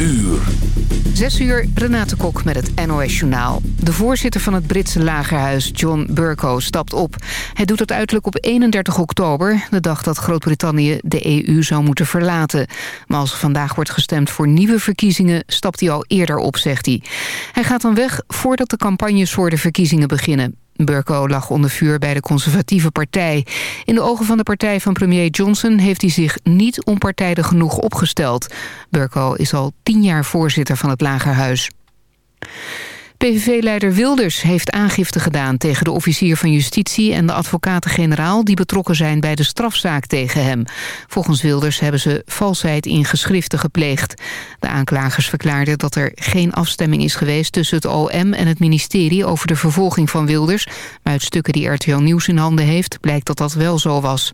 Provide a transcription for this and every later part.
uur. Zes uur, Renate Kok met het NOS Journaal. De voorzitter van het Britse lagerhuis, John Burko, stapt op. Hij doet dat uiterlijk op 31 oktober, de dag dat Groot-Brittannië de EU zou moeten verlaten. Maar als vandaag wordt gestemd voor nieuwe verkiezingen, stapt hij al eerder op, zegt hij. Hij gaat dan weg voordat de campagnes voor de verkiezingen beginnen. Burko lag onder vuur bij de conservatieve partij. In de ogen van de partij van premier Johnson heeft hij zich niet onpartijdig genoeg opgesteld. Burko is al tien jaar voorzitter van het Lagerhuis. PVV-leider Wilders heeft aangifte gedaan tegen de officier van justitie en de advocaten-generaal die betrokken zijn bij de strafzaak tegen hem. Volgens Wilders hebben ze valsheid in geschriften gepleegd. De aanklagers verklaarden dat er geen afstemming is geweest tussen het OM en het ministerie over de vervolging van Wilders. Maar uit stukken die RTL Nieuws in handen heeft blijkt dat dat wel zo was.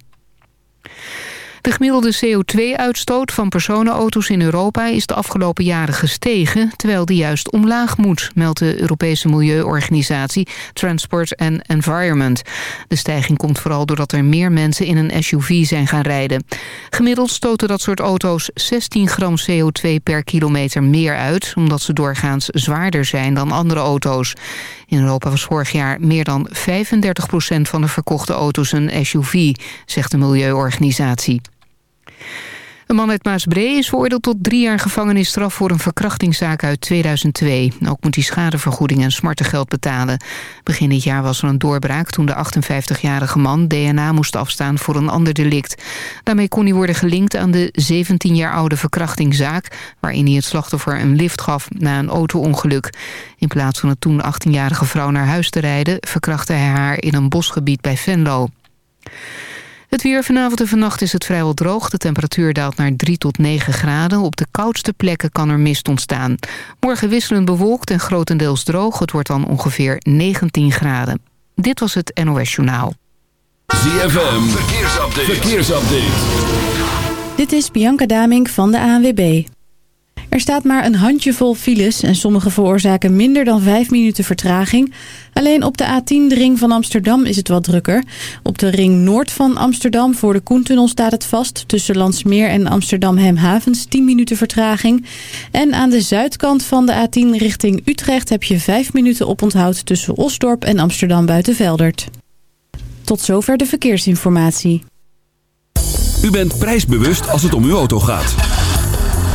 De gemiddelde CO2-uitstoot van personenauto's in Europa is de afgelopen jaren gestegen, terwijl die juist omlaag moet, meldt de Europese milieuorganisatie Transport and Environment. De stijging komt vooral doordat er meer mensen in een SUV zijn gaan rijden. Gemiddeld stoten dat soort auto's 16 gram CO2 per kilometer meer uit, omdat ze doorgaans zwaarder zijn dan andere auto's. In Europa was vorig jaar meer dan 35% van de verkochte auto's een SUV, zegt de milieuorganisatie. Een man uit Maasbree is veroordeeld tot drie jaar gevangenisstraf... voor een verkrachtingszaak uit 2002. Ook moet hij schadevergoeding en smartengeld betalen. Begin dit jaar was er een doorbraak toen de 58-jarige man... DNA moest afstaan voor een ander delict. Daarmee kon hij worden gelinkt aan de 17 jaar oude verkrachtingszaak... waarin hij het slachtoffer een lift gaf na een auto-ongeluk. In plaats van het toen 18-jarige vrouw naar huis te rijden... verkrachtte hij haar in een bosgebied bij Venlo. Het weer vanavond en vannacht is het vrijwel droog. De temperatuur daalt naar 3 tot 9 graden. Op de koudste plekken kan er mist ontstaan. Morgen wisselend bewolkt en grotendeels droog. Het wordt dan ongeveer 19 graden. Dit was het NOS Journaal. ZFM, verkeersupdate. verkeersupdate. Dit is Bianca Damink van de ANWB. Er staat maar een handjevol files en sommige veroorzaken minder dan 5 minuten vertraging. Alleen op de A10, de ring van Amsterdam, is het wat drukker. Op de ring noord van Amsterdam voor de Koentunnel staat het vast. Tussen Landsmeer en Amsterdam-Hemhavens 10 minuten vertraging. En aan de zuidkant van de A10 richting Utrecht heb je 5 minuten oponthoud tussen Osdorp en Amsterdam-Buitenveldert. Tot zover de verkeersinformatie. U bent prijsbewust als het om uw auto gaat.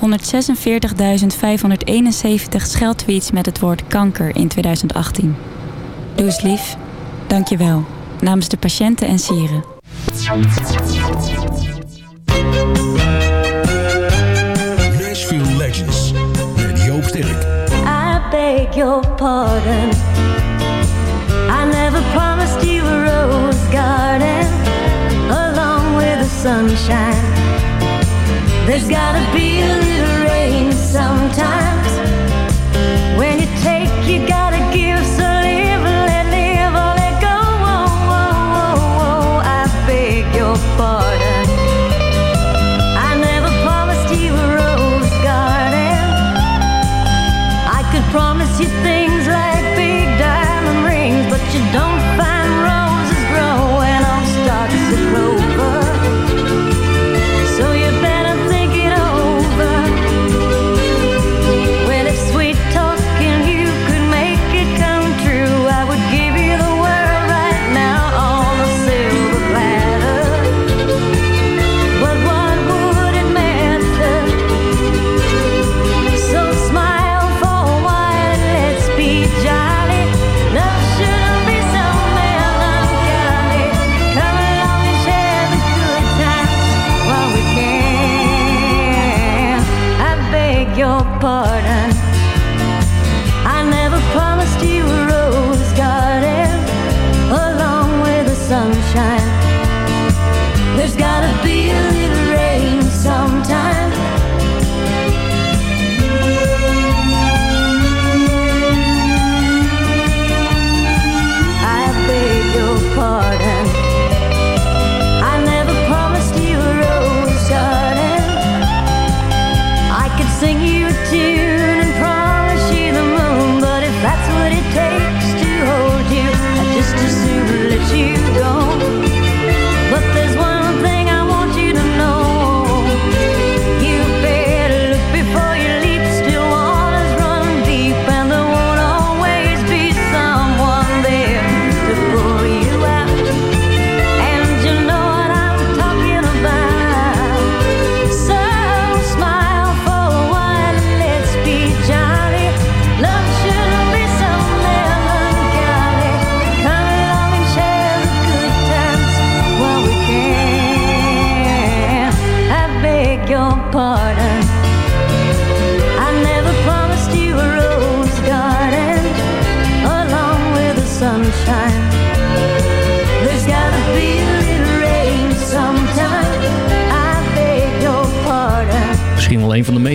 146.571 scheldtweets met het woord kanker in 2018. Doe eens lief. Dank je wel. Namens de patiënten en sieren. Nashville Legends met Joop Sterk. I beg your pardon. I never promised you a rose garden along with the sunshine. There's gotta be a little rain sometimes. When you take, you gotta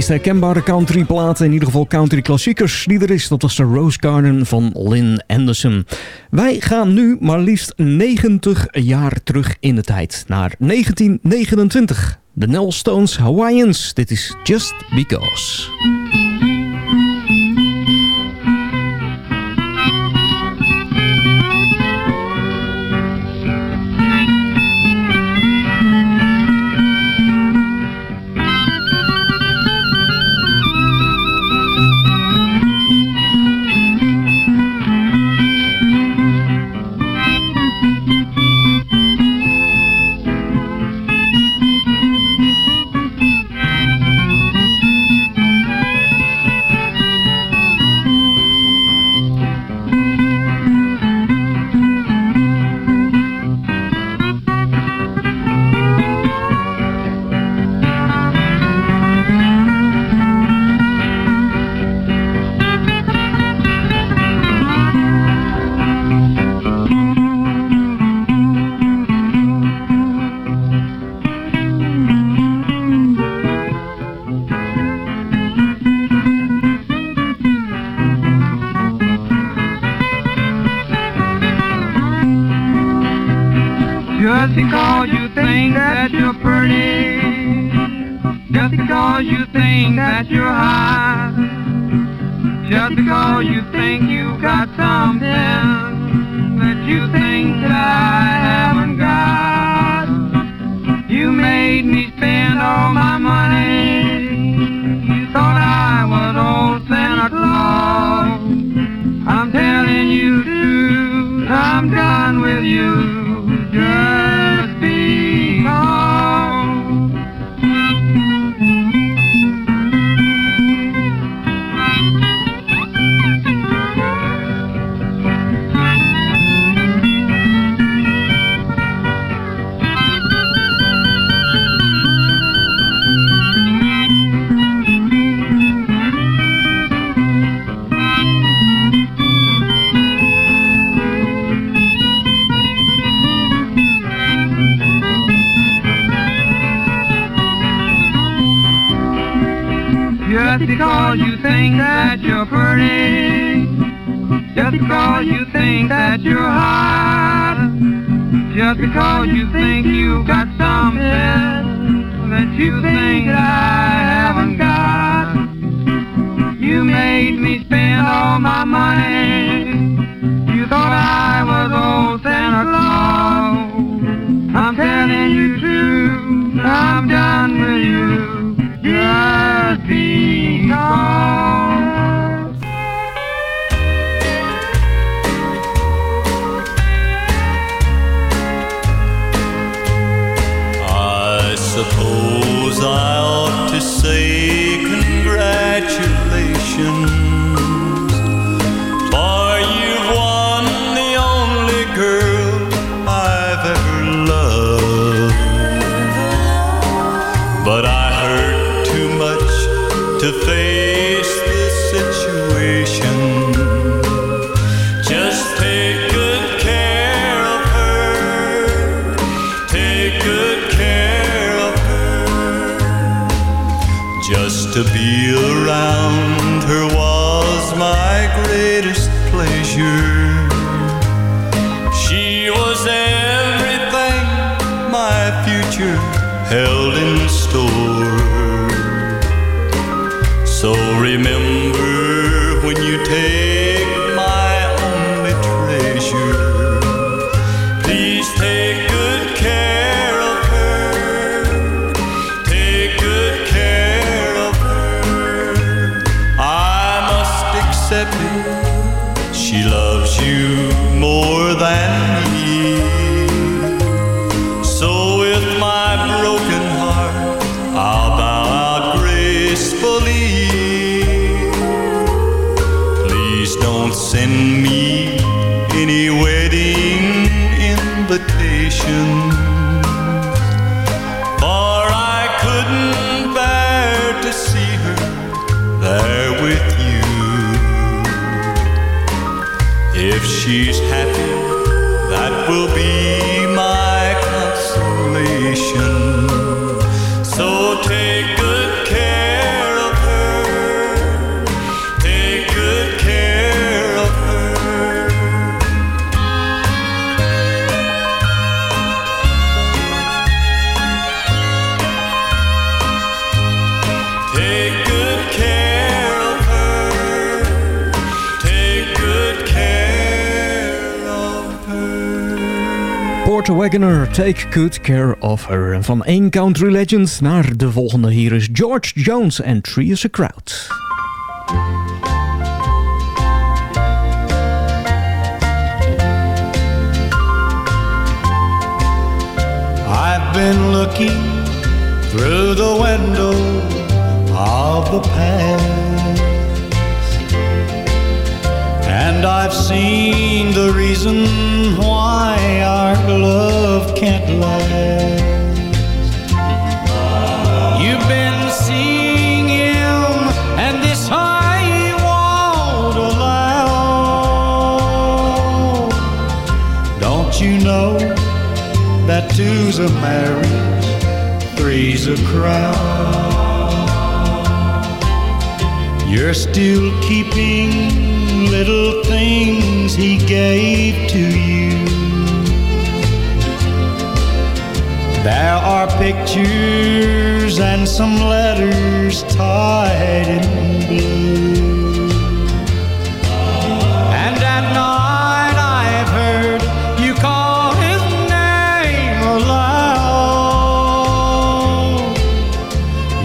meest herkenbare countryplaten, in ieder geval country klassiekers die er is. Dat was de Rose Garden van Lynn Anderson. Wij gaan nu maar liefst 90 jaar terug in de tijd, naar 1929. De Nell Stones Hawaiians, dit is Just Because. You think that I haven't got. You made me spend all my money. You thought I was old Santa Claus. I'm telling you true, I'm done with you. Just because. in me any wedding. Her. Wagoner, Take Good Care of Her. En van één country legend naar de volgende. Hier is George Jones en Tree is a Crowd. I've been looking through the window of the past, I've seen the reason why our love can't last. You've been seeing him, and this I won't allow. Don't you know? that two's a marriage, three's a crowd. You're still keeping little things he gave to you. There are pictures and some letters tied in blue. And at night I've heard you call his name aloud.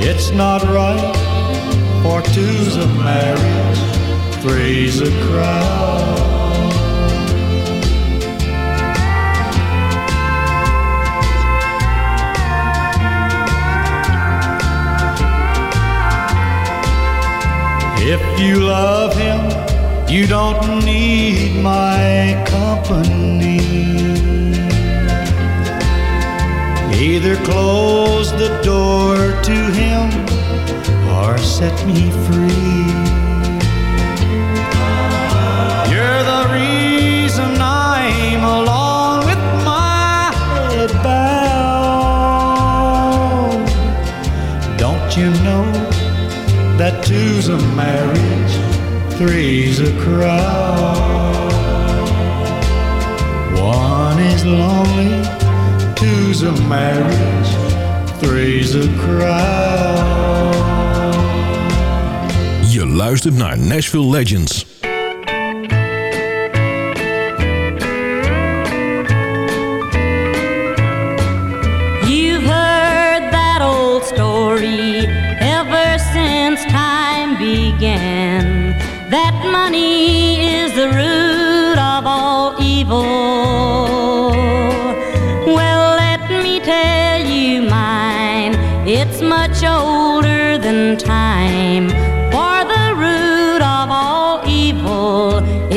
It's not right for two's a marriage, three's a crowd. If you love him, you don't need my company. Either close the door to him or set me free. You're the reason I'm alone with my head bowed. Don't you know that two's a marriage, three's a crowd? One is lonely, two's a marriage, three's a crowd. Luistert naar Nashville Legends. You've heard that old story ever since time began. That money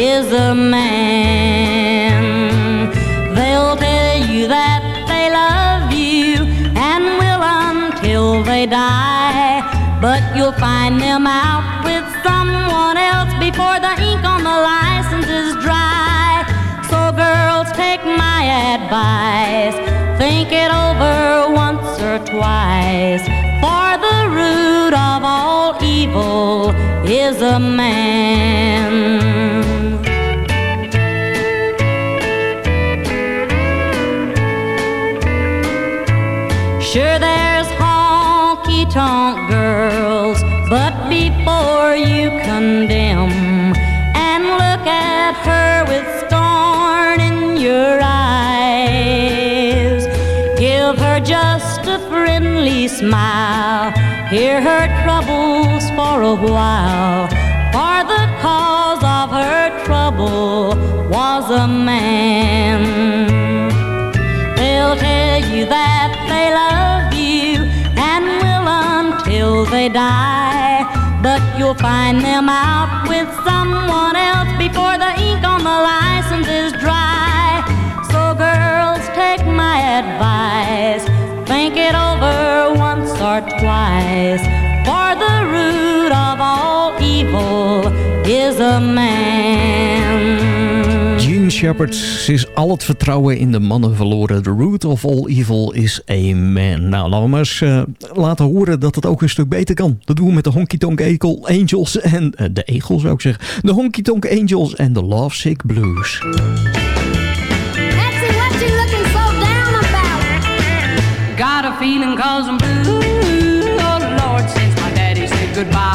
is a man. They'll tell you that they love you and will until they die. But you'll find them out with someone else before the ink on the license is dry. So, girls, take my advice. Think it over once or twice. For the root of all evil is a man. Hear her troubles for a while. For the cause of her trouble was a man. They'll tell you that they love you and will until they die. But you'll find them out with someone else before the ink on the license is dry. So, girls, take my advice. Think it over twice. For the root of all evil is a man. Gene Shepherd's is al het vertrouwen in de mannen verloren. The root of all evil is a man. Nou, laten we maar eens eh, laten horen dat het ook een stuk beter kan. Dat doen we met de Honky Tonk Ekel Angels en eh, de Egels zou ik zeggen. De Honky Tonk Angels en de Lovesick Blues. got a feeling cause I'm goodbye.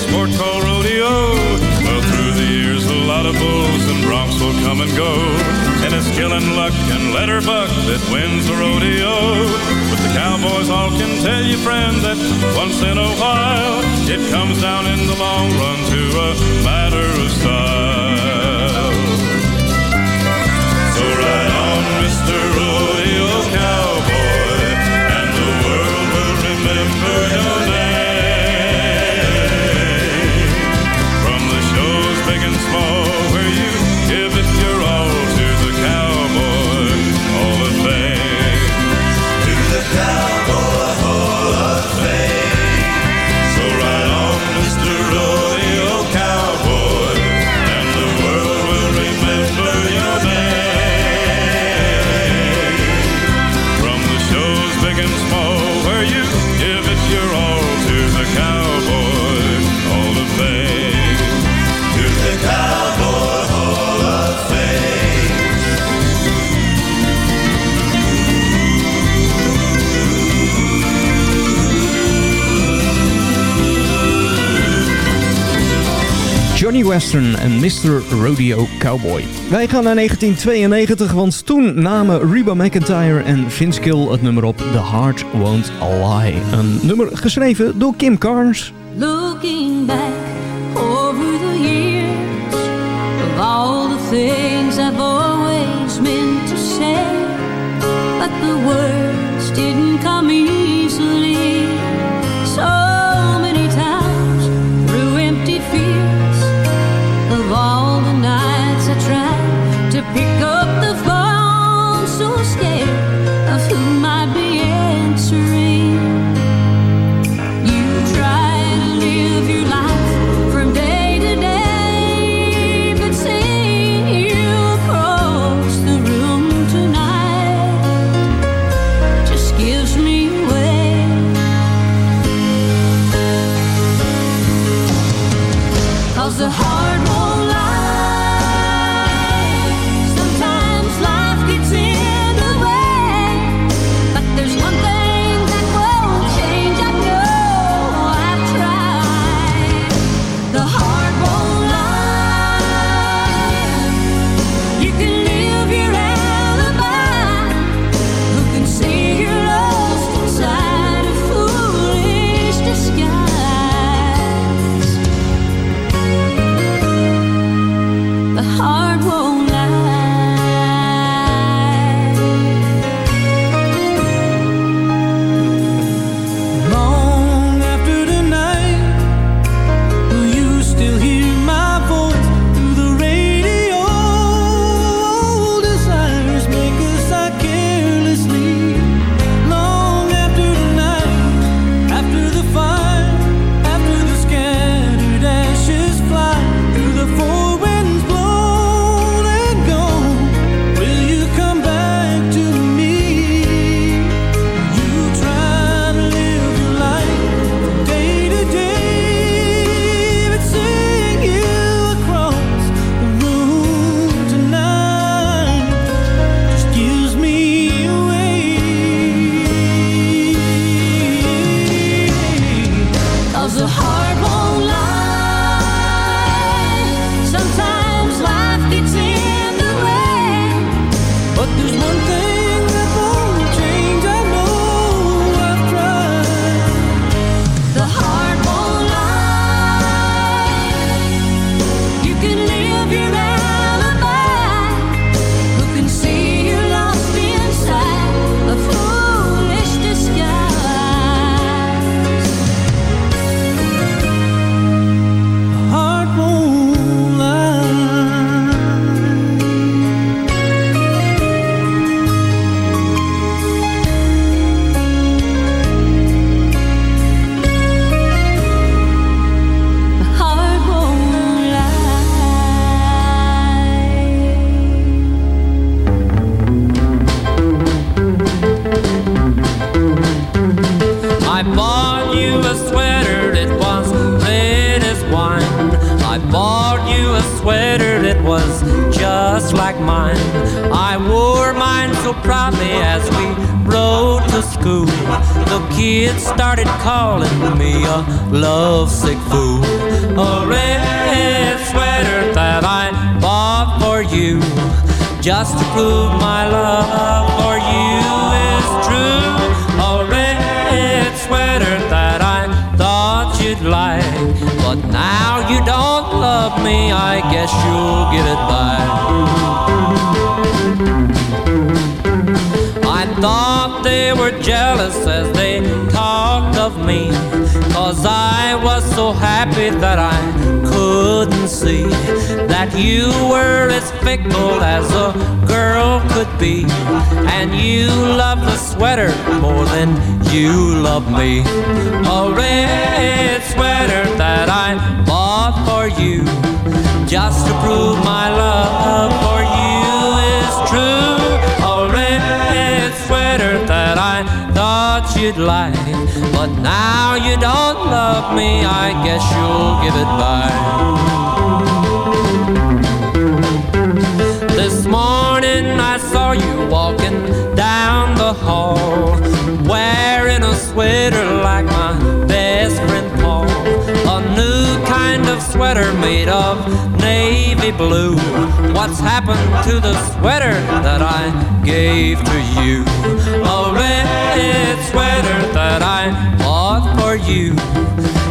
this sport called rodeo. Well, through the years, a lot of bulls and broncs will come and go. And it's killing luck and letter buck that wins the rodeo. But the cowboys all can tell you, friend, that once in a while, it comes down in the long run to a matter of style. Johnny Western en Mr. Rodeo Cowboy. Wij gaan naar 1992, want toen namen Reba McIntyre en Vince Gill het nummer op The Heart Won't Lie. Een nummer geschreven door Kim Carnes. Looking back over the years Of all the things I've always meant to say But the words didn't come easily Pick up the phone so scared And you love the sweater more than you love me. A red sweater that I bought for you just to prove my love for you is true. A red sweater that I thought you'd like, but now you don't love me. I guess you'll give it back. This morning I saw you walk alcohol, wearing a sweater like my best friend Paul. A new kind of sweater made of navy blue. What's happened to the sweater that I gave to you? A red sweater that I bought for you,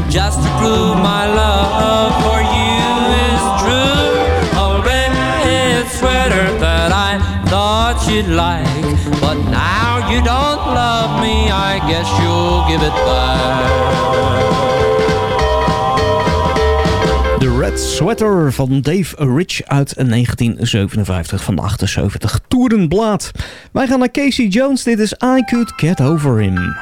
just to prove my love for you is true. Sweater that I thought you'd like. But now you don't love me, I guess you'll give it back. Red Sweater van Dave Rich uit 1957 van de 78 Toerenblad. Wij gaan naar Casey Jones. Dit is I Could Get Over Him.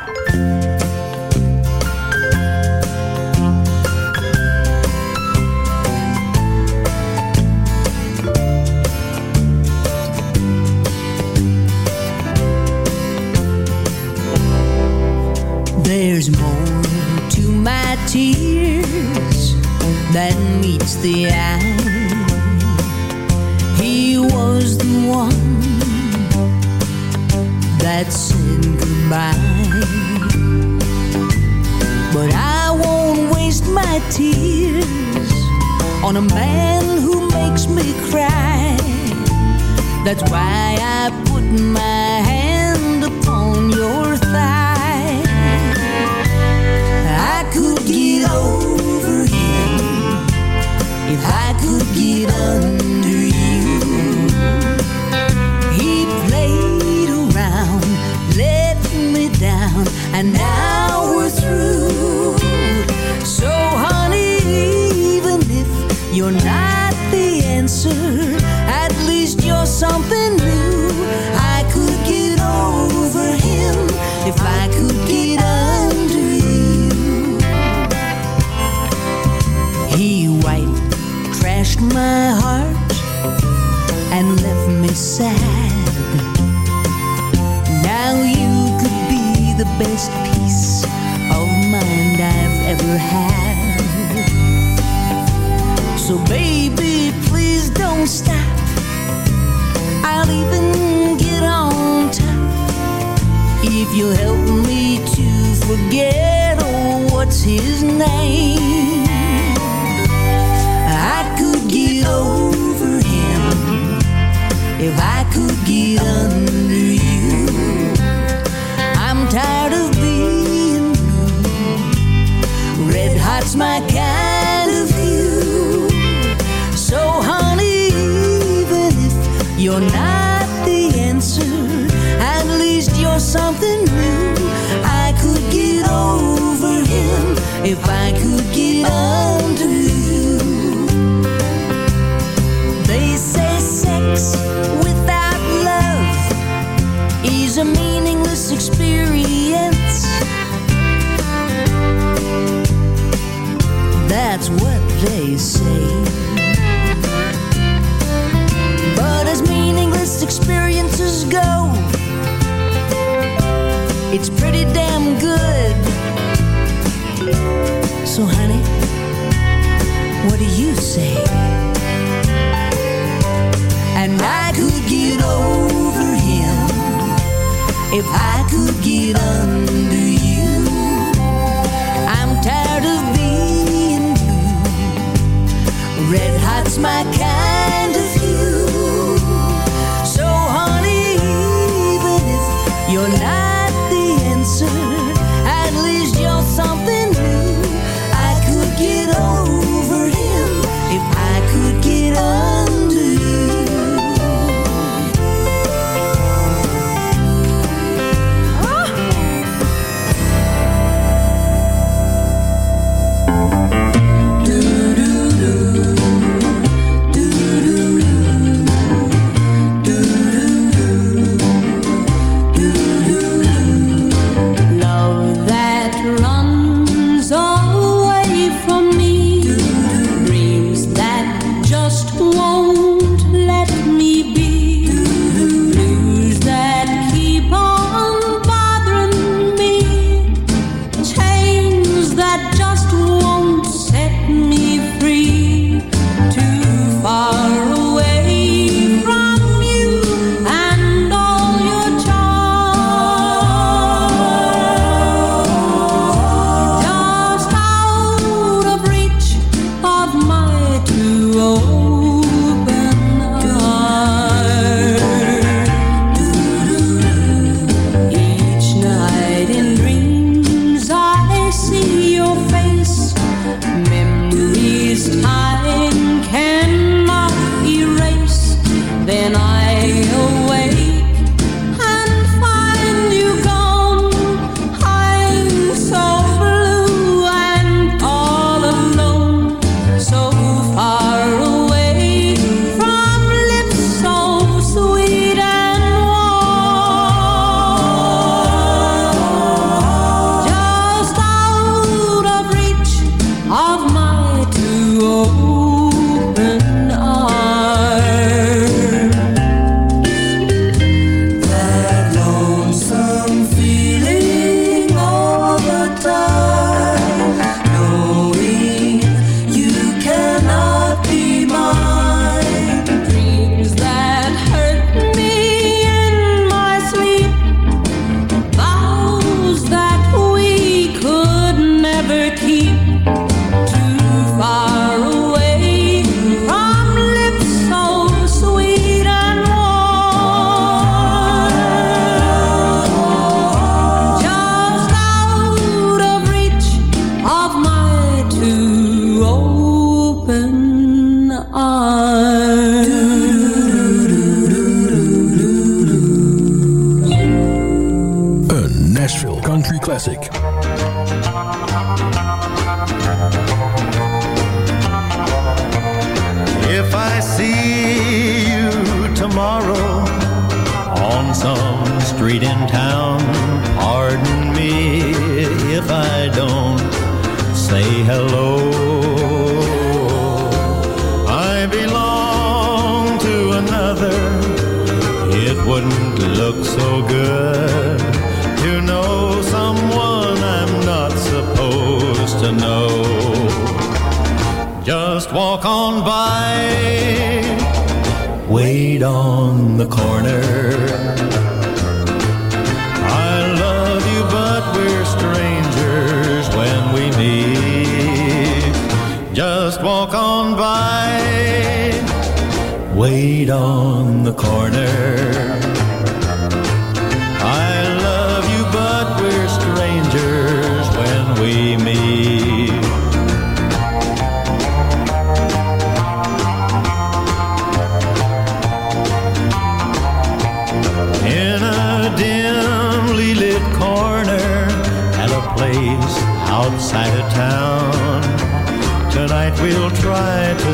There's more to my tears than meets the eye. He was the one that said goodbye. But I won't waste my tears on a man who makes me cry. That's why I put my something new. I could get over him if I could get under you. He wiped, crashed my heart, and left me sad. Now you could be the best piece of mind I've ever had. So, baby, please don't stop. I'll even get on top if you help me to forget. Oh, what's his name? I could get over him if I could get under you. I'm tired of being blue. Red hot's my kind you're not the answer, at least you're something new. I could get over him if I could get under you. They say sex without love is a meaningless experience. That's what they say. Experiences go, it's pretty damn good. So, honey, what do you say? And I could get over him if I could get under you. I'm tired of being blue. Red hot's my kind street in town, pardon me if I don't say hello. I belong to another. It wouldn't look so good to know someone I'm not supposed to know. Just walk on by, wait on the corner. On by, wait on the corner.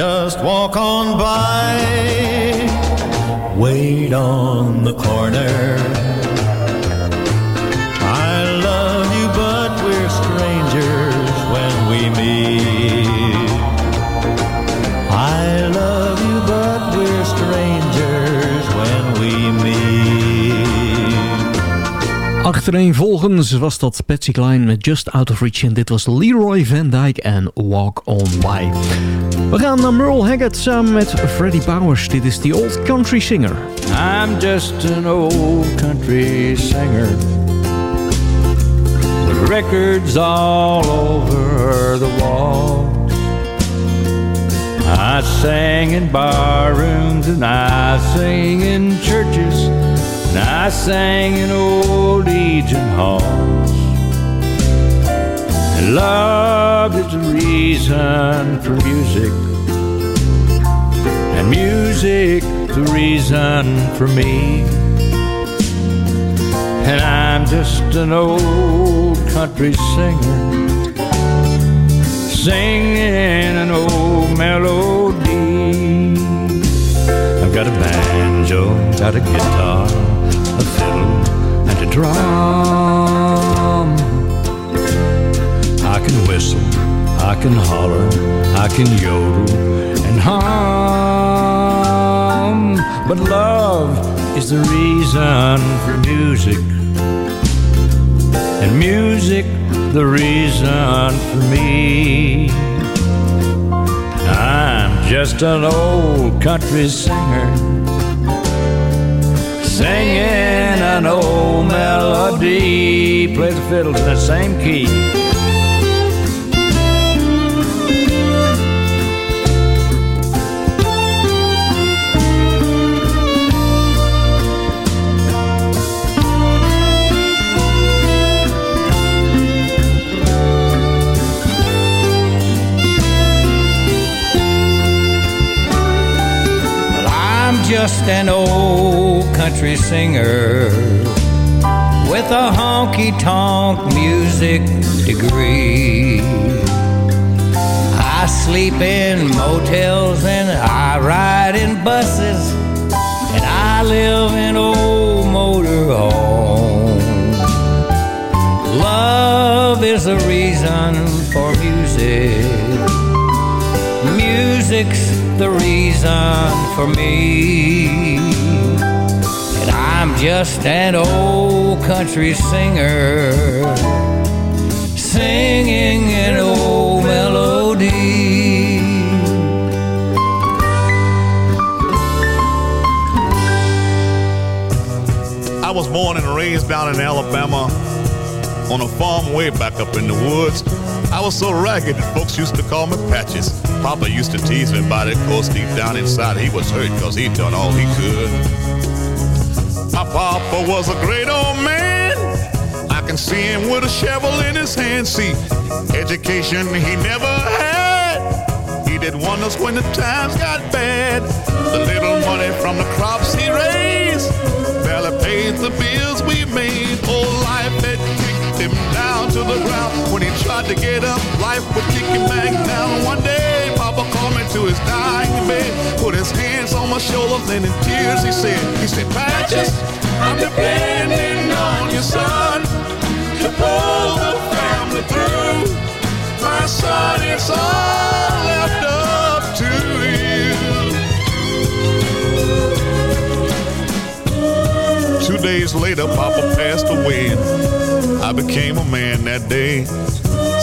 Just walk on by, wait on the corner. Achtereenvolgens was dat Patsy Cline met Just Out of Reach. En dit was Leroy Van Dyke en Walk On By. We gaan naar Merle Haggard samen met Freddie Powers. Dit is The Old Country Singer. I'm just an old country singer. The records all over the wall. I sang in bar rooms and I sing in churches and I sang in old Legion halls. And love is the reason for music, and music the reason for me. And I'm just an old country singer singing an old melody. I've got a banjo, got a guitar, drum. I can whistle, I can holler, I can yodel and hum. But love is the reason for music, and music the reason for me. I'm just an old country singer singing an old melody. plays the fiddle in the same key. Just an old country singer with a honky tonk music degree. I sleep in motels and I ride in buses and I live in old motor homes. Love is the reason for music. Music's the reason for me. Just an old country singer singing an old melody. I was born and raised down in Alabama on a farm way back up in the woods. I was so ragged that folks used to call me Patches. Papa used to tease me about it, cause deep down inside he was hurt cause he'd done all he could. Papa was a great old man. I can see him with a shovel in his hand. See, education he never had. He did wonders when the times got bad. The little money from the crops he raised barely paid the bills we made. Oh, life had kicked him down to the ground. When he tried to get up, life would kick him back down. One day, Papa called me to his dying bed, put his hands on my shoulders, and in tears he said, he said, Patches, I'm depending on you, son, to pull the family through. My son, it's all left up to you. Two days later, Papa passed away, I became a man that day.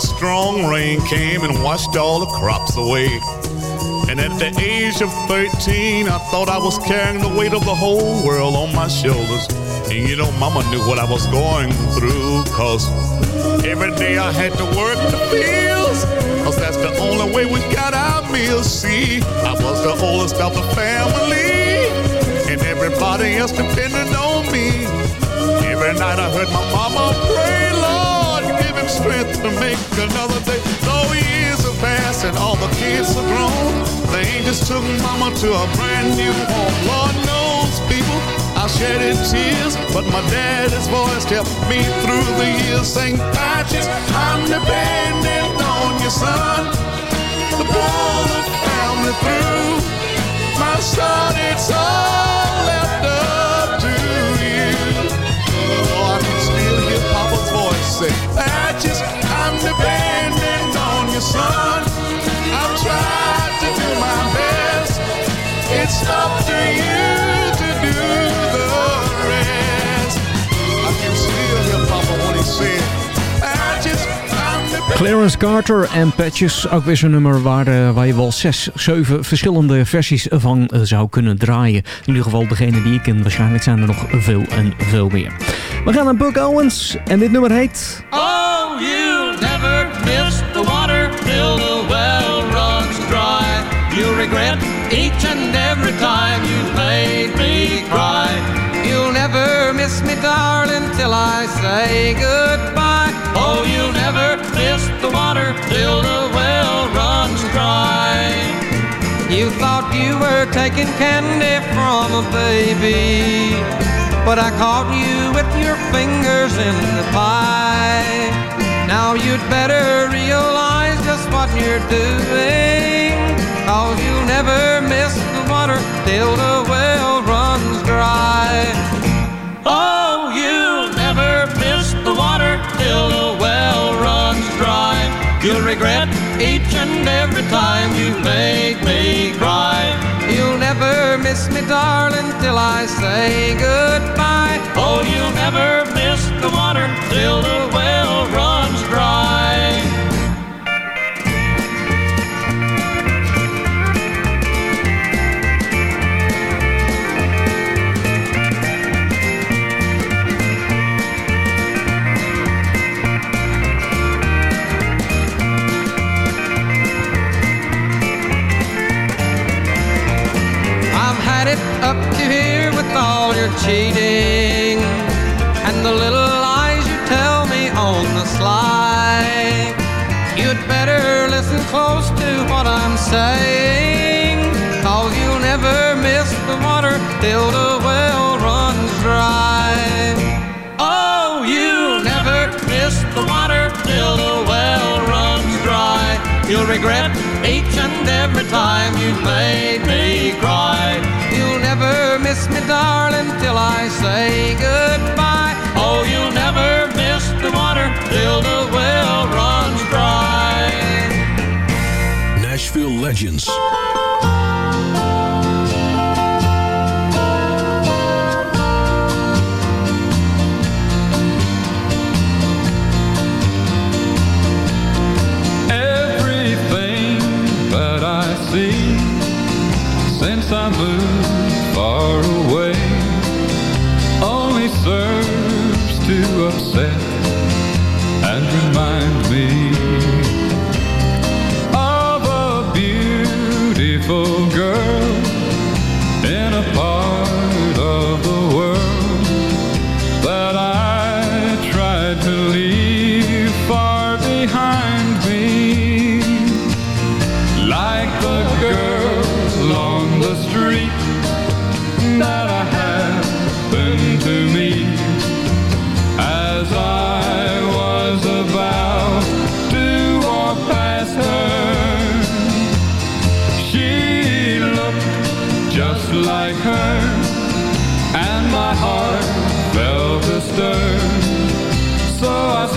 Strong rain came and washed all the crops away. And at the age of 13, I thought I was carrying the weight of the whole world on my shoulders. And you know, mama knew what I was going through, cause every day I had to work the fields. Cause that's the only way we got our meals. See, I was the oldest of the family. And everybody else depended on me. Every night I heard my mama pray, Lord, strength to make another day. Though years have passed and all the kids are grown, the angels took mama to a brand new home. Lord knows, people, I shedded tears, but my daddy's voice kept me through the years. Saying, Patches, I'm depending on you, son, the family through. My son, it's all left up Clarence Carter en Patches, ook weer zo'n nummer waar, eh, waar je wel zes, zeven verschillende versies van eh, zou kunnen draaien. In ieder geval degene die ik ken. Waarschijnlijk zijn er nog veel en veel meer. We gaan naar Buck Owens en dit nummer heet... Oh, you never miss the water till the well runs dry. You regret each and every time you made me cry. You'll never miss me, darling, till I say goodbye. Till the well runs dry. You thought you were taking candy from a baby. But I caught you with your fingers in the pie. Now you'd better realize just what you're doing. Cause you'll never miss the water till the well runs dry. Oh, You'll regret each and every time you make me cry. You'll never miss me, darling, till I say goodbye. Oh, you'll never miss the water till the well runs up to here with all your cheating and the little lies you tell me on the sly. You'd better listen close to what I'm saying, cause you'll never miss the water till the well runs dry. Oh, you'll never miss the water till the well runs dry. You'll regret each and every time you've made me me, darling, till I say goodbye. Oh, you'll never miss the water till the well runs dry. Nashville Legends.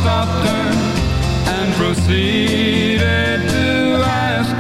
Stopped her and proceeded to ask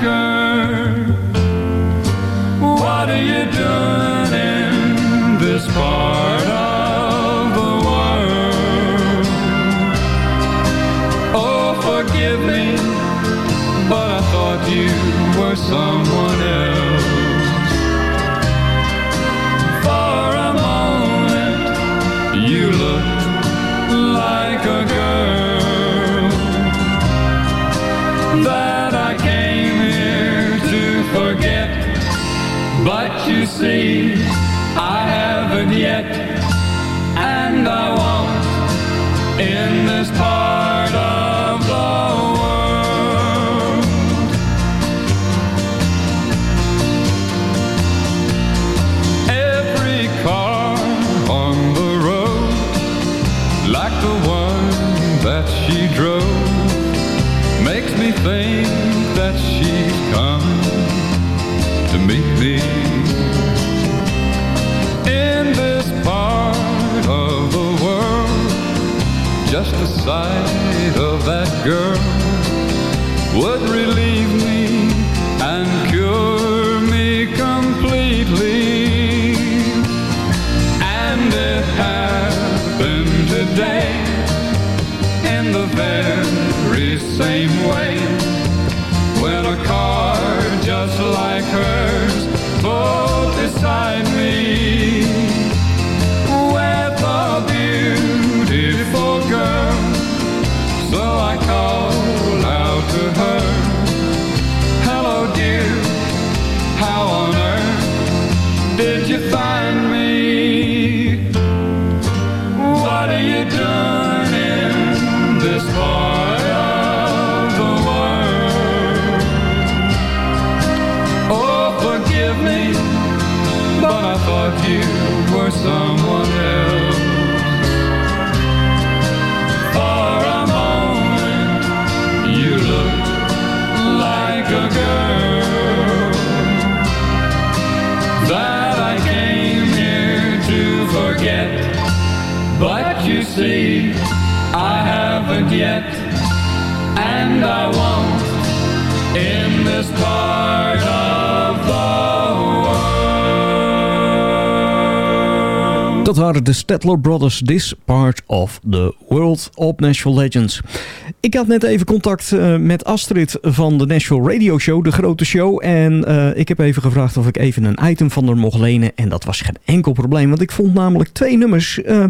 sight of that girl. Would relieve Dat waren de Statler Brothers, This Part of the World op Nashville Legends. Ik had net even contact eh, met Astrid van de Nashville Radio Show, de grote show. En eh, ik heb even gevraagd of ik even een item van haar mocht lenen. En dat was geen enkel probleem, want ik vond namelijk twee nummers... eh,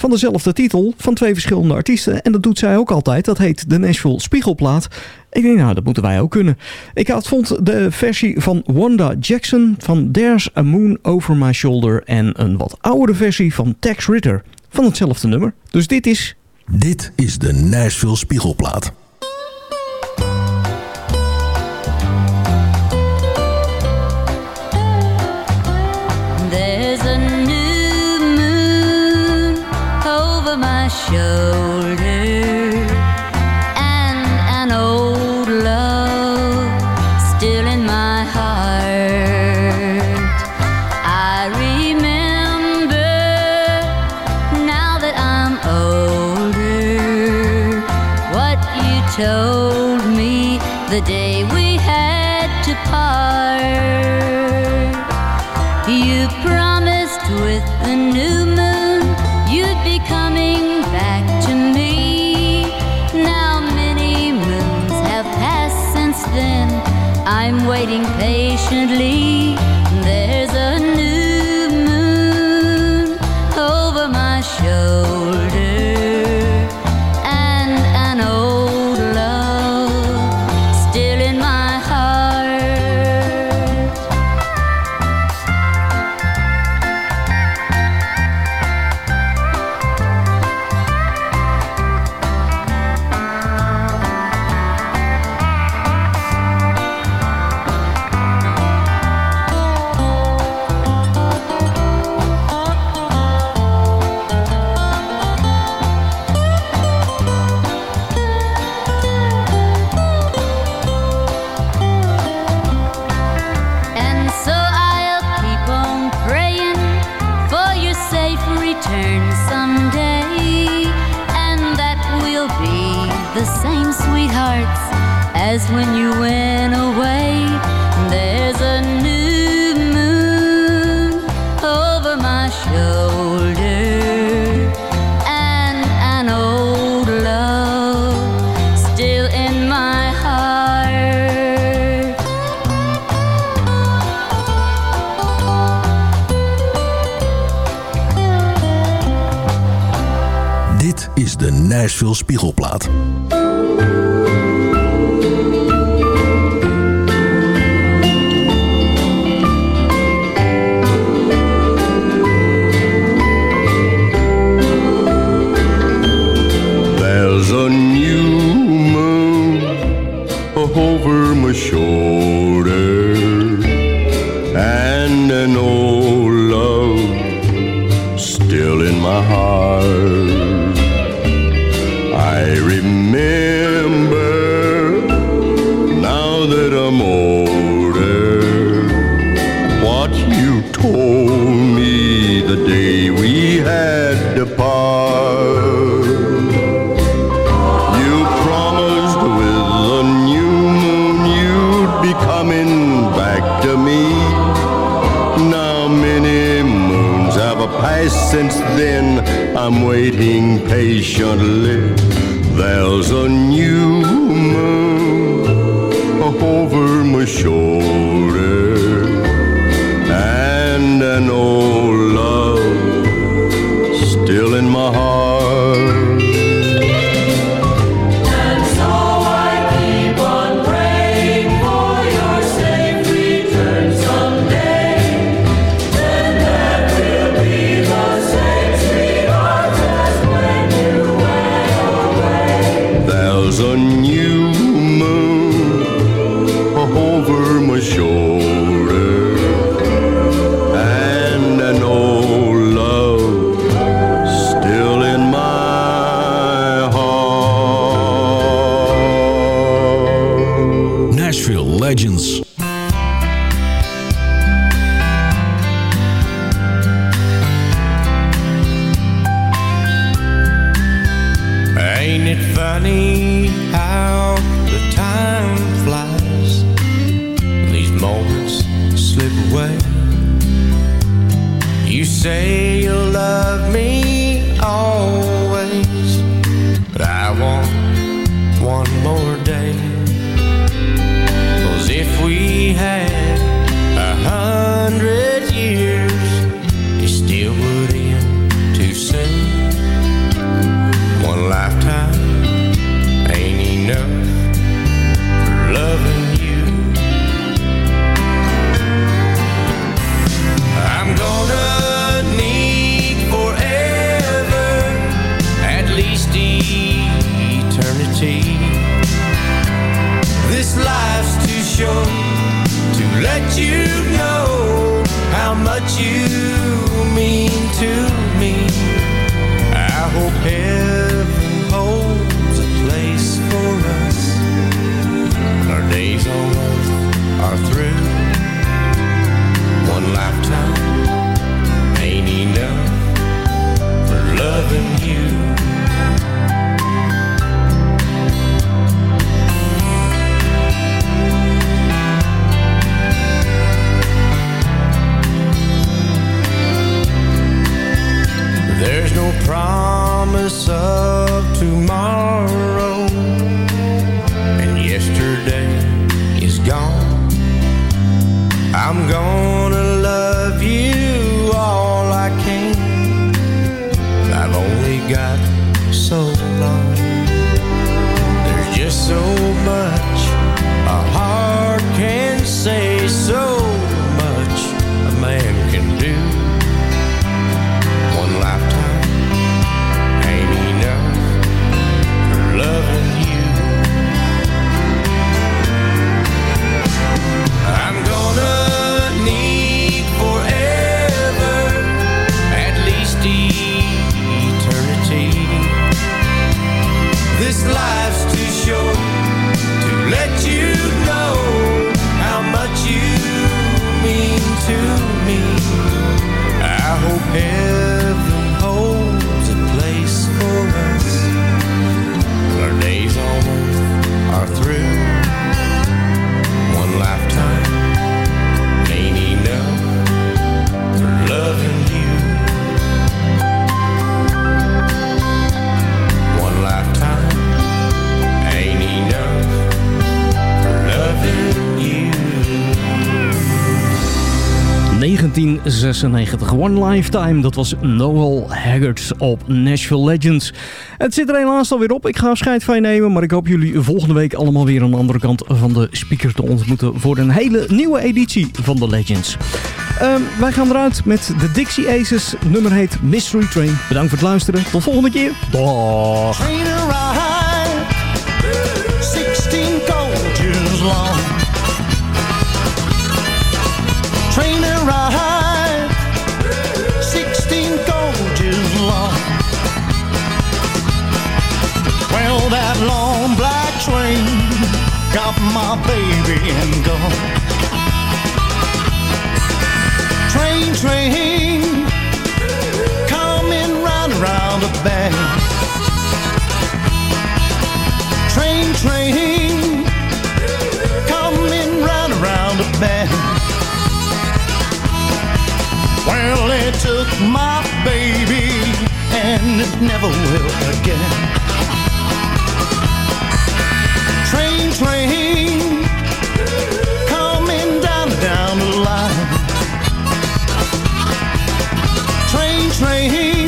van dezelfde titel, van twee verschillende artiesten. En dat doet zij ook altijd. Dat heet de Nashville Spiegelplaat. Ik denk, nou, dat moeten wij ook kunnen. Ik had, vond de versie van Wanda Jackson van There's a Moon Over My Shoulder... en een wat oudere versie van Tex Ritter van hetzelfde nummer. Dus dit is... Dit is de Nashville Spiegelplaat. told me the day we had to part. You promised with the new moon you'd be coming back to me. Now many moons have passed since then. I'm waiting patiently money. One Lifetime, dat was Noel Haggard op Nashville Legends. Het zit er helaas alweer op. Ik ga afscheid van je nemen, maar ik hoop jullie volgende week allemaal weer aan de andere kant van de speaker te ontmoeten voor een hele nieuwe editie van de Legends. Ehm, wij gaan eruit met de Dixie Aces. Nummer heet Mystery Train. Bedankt voor het luisteren. Tot volgende keer. Dag. My baby and gone. Train, train, coming round around the bend. Train, train, coming round around the bend. Well, it took my baby, and it never will again. Train, train, Train,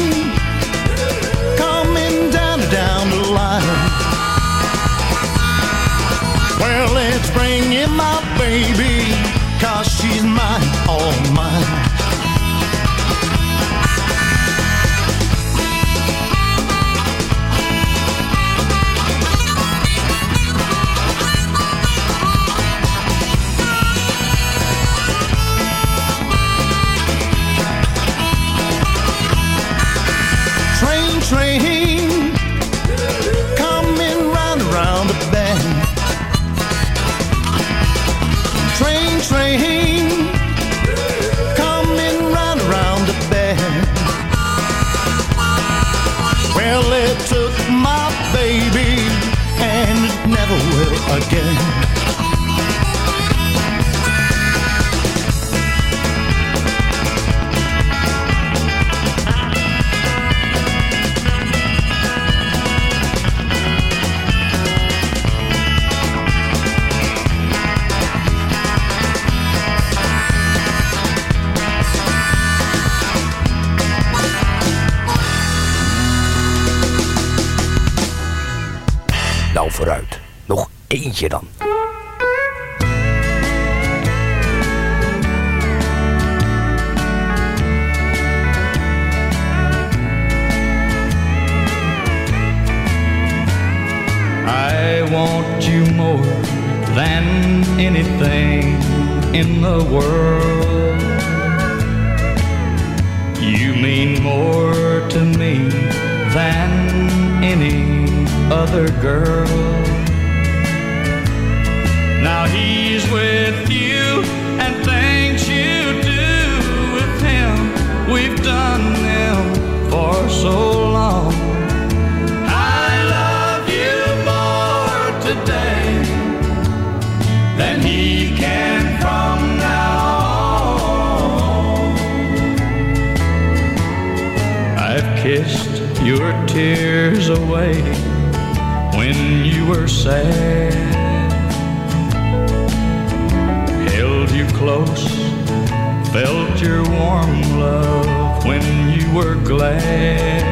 eentje dan. I want you more than anything in the world. You mean more to me than any other girl. Your tears away when you were sad. Held you close, felt your warm love when you were glad.